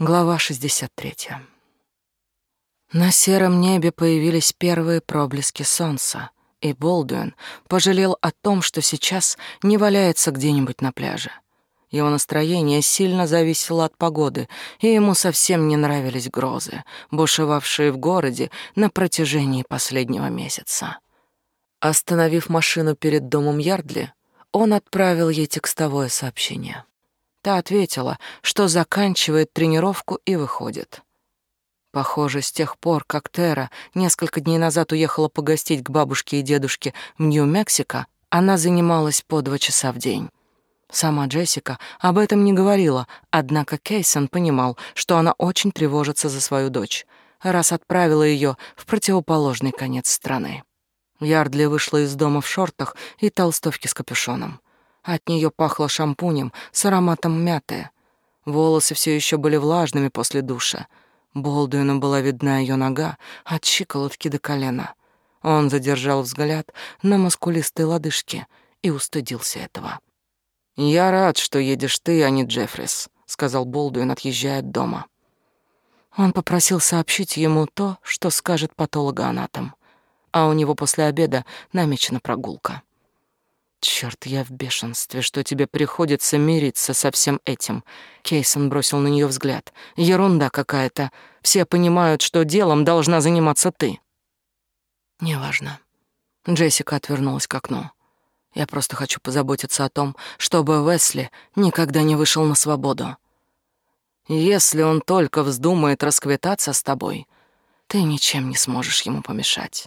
Глава 63. На сером небе появились первые проблески солнца, и Болдуин пожалел о том, что сейчас не валяется где-нибудь на пляже. Его настроение сильно зависело от погоды, и ему совсем не нравились грозы, бушевавшие в городе на протяжении последнего месяца. Остановив машину перед домом Ярдли, он отправил ей текстовое сообщение. Та ответила, что заканчивает тренировку и выходит. Похоже, с тех пор, как Тера несколько дней назад уехала погостить к бабушке и дедушке в Нью-Мексико, она занималась по два часа в день. Сама Джессика об этом не говорила, однако Кейсон понимал, что она очень тревожится за свою дочь, раз отправила ее в противоположный конец страны. Ярдли вышла из дома в шортах и толстовке с капюшоном. От нее пахло шампунем с ароматом мяты. Волосы все еще были влажными после душа. Болдуину была видна ее нога от щиколотки до колена. Он задержал взгляд на мускулистой лодыжке и устыдился этого. «Я рад, что едешь ты, а не Джеффрис», — сказал Болдуин, отъезжая от дома. Он попросил сообщить ему то, что скажет патологоанатом, а у него после обеда намечена прогулка. Черт, я в бешенстве, что тебе приходится мириться со всем этим. Кейсон бросил на нее взгляд. Ерунда какая-то. Все понимают, что делом должна заниматься ты. Неважно. Джессика отвернулась к окну. Я просто хочу позаботиться о том, чтобы Весли никогда не вышел на свободу. Если он только вздумает расквитаться с тобой, ты ничем не сможешь ему помешать.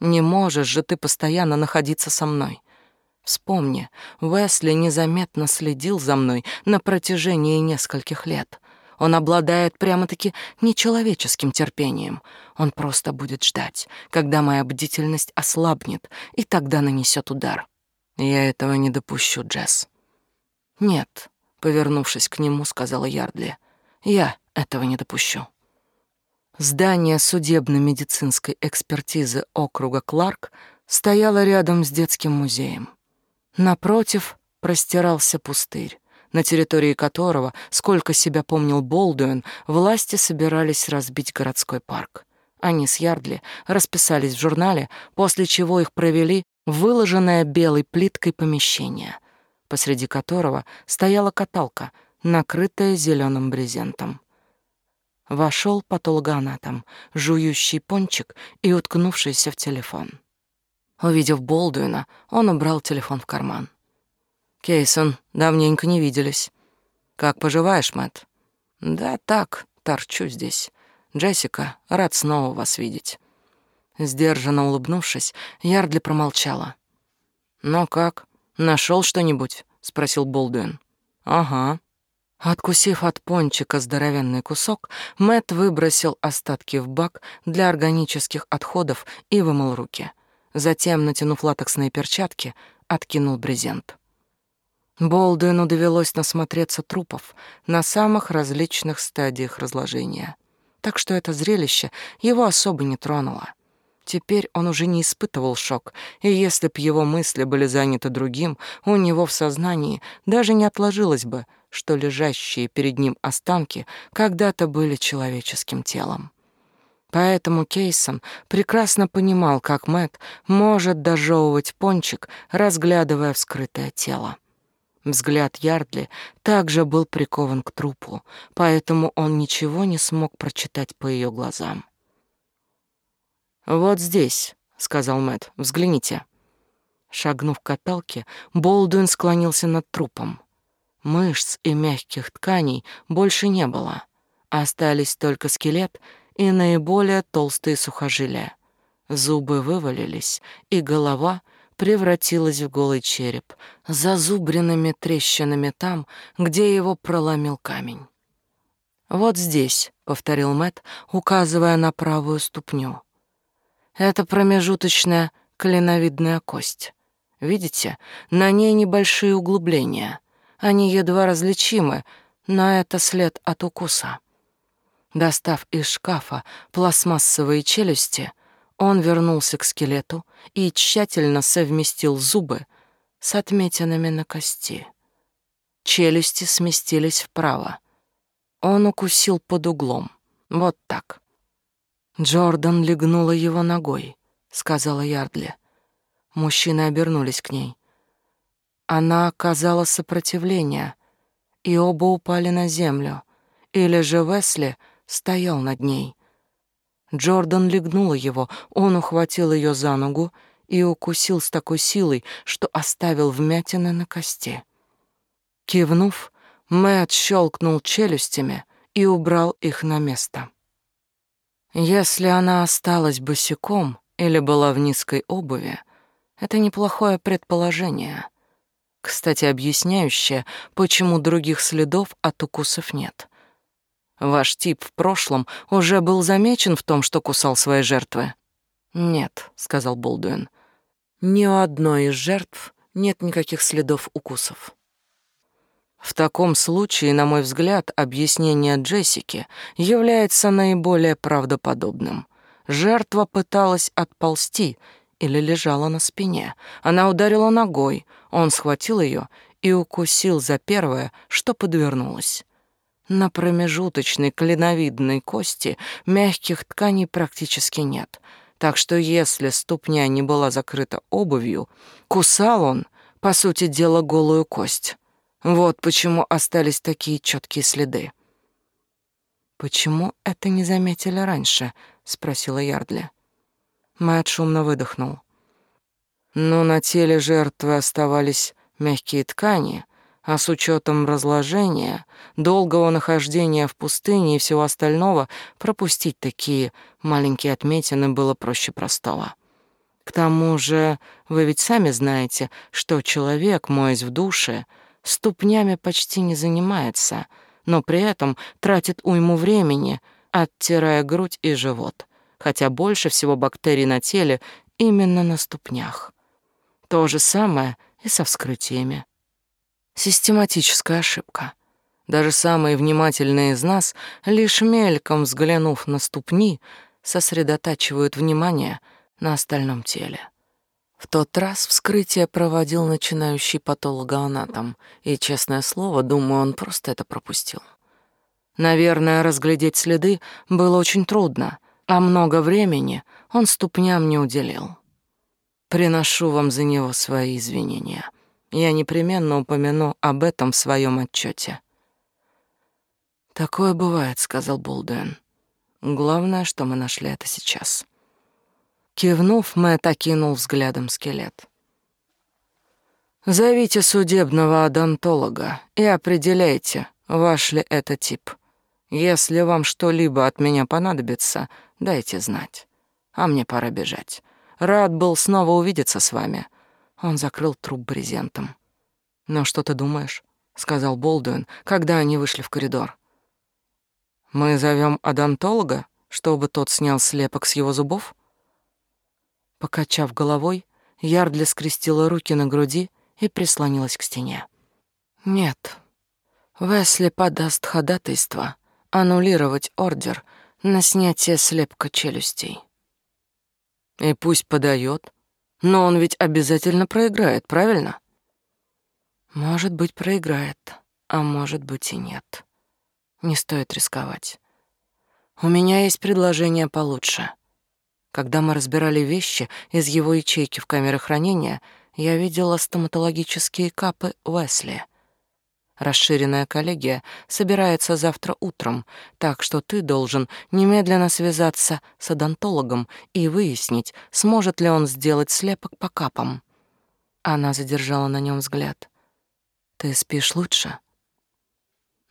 Не можешь же ты постоянно находиться со мной. Вспомни, Уэсли незаметно следил за мной на протяжении нескольких лет. Он обладает прямо-таки нечеловеческим терпением. Он просто будет ждать, когда моя бдительность ослабнет, и тогда нанесет удар. Я этого не допущу, Джесс. Нет, повернувшись к нему, сказала Ярдли. Я этого не допущу. Здание судебно-медицинской экспертизы округа Кларк стояло рядом с детским музеем. Напротив простирался пустырь, на территории которого, сколько себя помнил Болдуин, власти собирались разбить городской парк. Они с Ярдли расписались в журнале, после чего их провели в выложенное белой плиткой помещение, посреди которого стояла каталка, накрытая зеленым брезентом. Вошел патологоанатом, жующий пончик и уткнувшийся в телефон. Увидев Болдуина, он убрал телефон в карман. «Кейсон, давненько не виделись. Как поживаешь, Мэтт?» «Да так, торчу здесь. Джессика, рад снова вас видеть». Сдержанно улыбнувшись, Ярдли промолчала. «Ну как, нашел что-нибудь?» — спросил Болдуин. «Ага». Откусив от пончика здоровенный кусок, Мэт выбросил остатки в бак для органических отходов и вымыл руки — Затем, натянув латексные перчатки, откинул брезент. Болдуину довелось насмотреться трупов на самых различных стадиях разложения. Так что это зрелище его особо не тронуло. Теперь он уже не испытывал шок, и если б его мысли были заняты другим, у него в сознании даже не отложилось бы, что лежащие перед ним останки когда-то были человеческим телом. Поэтому Кейсон прекрасно понимал, как Мэт может дожевывать пончик, разглядывая вскрытое тело. Взгляд Ярдли также был прикован к трупу, поэтому он ничего не смог прочитать по ее глазам. «Вот здесь», — сказал Мэт, — «взгляните». Шагнув к каталке, Болдуин склонился над трупом. Мышц и мягких тканей больше не было. Остались только скелет — и наиболее толстые сухожилия. Зубы вывалились, и голова превратилась в голый череп, зазубренными трещинами там, где его проломил камень. «Вот здесь», — повторил Мэт, указывая на правую ступню. «Это промежуточная клиновидная кость. Видите, на ней небольшие углубления. Они едва различимы, но это след от укуса». Достав из шкафа пластмассовые челюсти, он вернулся к скелету и тщательно совместил зубы с отметинами на кости. Челюсти сместились вправо. Он укусил под углом. Вот так. Джордан легнула его ногой, сказала Ярдли. Мужчины обернулись к ней. Она оказала сопротивление, и оба упали на землю. Или же Весли стоял над ней. Джордан легнула его, он ухватил ее за ногу и укусил с такой силой, что оставил вмятины на кости. Кивнув, Мэтт щелкнул челюстями и убрал их на место. Если она осталась босиком или была в низкой обуви, это неплохое предположение. Кстати, объясняющее, почему других следов от укусов нет. Ваш тип в прошлом уже был замечен в том, что кусал свои жертвы. Нет, сказал Болдуин. Ни у одной из жертв нет никаких следов укусов. В таком случае, на мой взгляд, объяснение Джессики является наиболее правдоподобным. Жертва пыталась отползти или лежала на спине. Она ударила ногой, он схватил ее и укусил за первое, что подвернулось. На промежуточной клиновидной кости мягких тканей практически нет, так что если ступня не была закрыта обувью, кусал он, по сути дела, голую кость. Вот почему остались такие четкие следы. «Почему это не заметили раньше?» — спросила Ярдли. Мэтт шумно выдохнул. «Ну, на теле жертвы оставались мягкие ткани, а с учетом разложения, долгого нахождения в пустыне и всего остального, пропустить такие маленькие отметины было проще простого. К тому же, вы ведь сами знаете, что человек, моясь в душе, ступнями почти не занимается, но при этом тратит уйму времени, оттирая грудь и живот, хотя больше всего бактерий на теле именно на ступнях. То же самое и со вскрытиями. Систематическая ошибка. Даже самые внимательные из нас, лишь мельком взглянув на ступни, сосредотачивают внимание на остальном теле. В тот раз вскрытие проводил начинающий патологоанатом, и, честное слово, думаю, он просто это пропустил. Наверное, разглядеть следы было очень трудно, а много времени он ступням не уделил. Приношу вам за него свои извинения. Я непременно упомяну об этом в своем отчете. Такое бывает, сказал Болдуин. Главное, что мы нашли это сейчас. Кивнув, Мэтт окинул взглядом скелет. Зовите судебного одонтолога и определяйте, ваш ли это тип. Если вам что-либо от меня понадобится, дайте знать. А мне пора бежать. Рад был снова увидеться с вами. Он закрыл труп брезентом. «Ну что ты думаешь?» — сказал Болдуин, когда они вышли в коридор. «Мы зовем одонтолога, чтобы тот снял слепок с его зубов?» Покачав головой, Ярдли скрестила руки на груди и прислонилась к стене. «Нет, Весли подаст ходатайство аннулировать ордер на снятие слепка челюстей». «И пусть подает, но он ведь обязательно проиграет, правильно? Может быть, проиграет, а может быть и нет. Не стоит рисковать. У меня есть предложение получше. Когда мы разбирали вещи из его ячейки в камере хранения, я видела стоматологические капы Уэсли. Расширенная коллегия собирается завтра утром, так что ты должен немедленно связаться с одонтологом и выяснить, сможет ли он сделать слепок по капам. Она задержала на нем взгляд. Ты спишь лучше?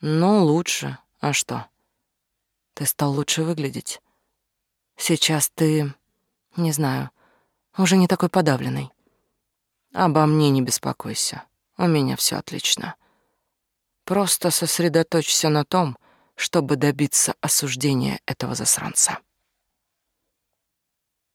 Ну, лучше. А что? Ты стал лучше выглядеть. Сейчас ты, не знаю, уже не такой подавленный. Обо мне не беспокойся. У меня все отлично. Просто сосредоточься на том, чтобы добиться осуждения этого засранца.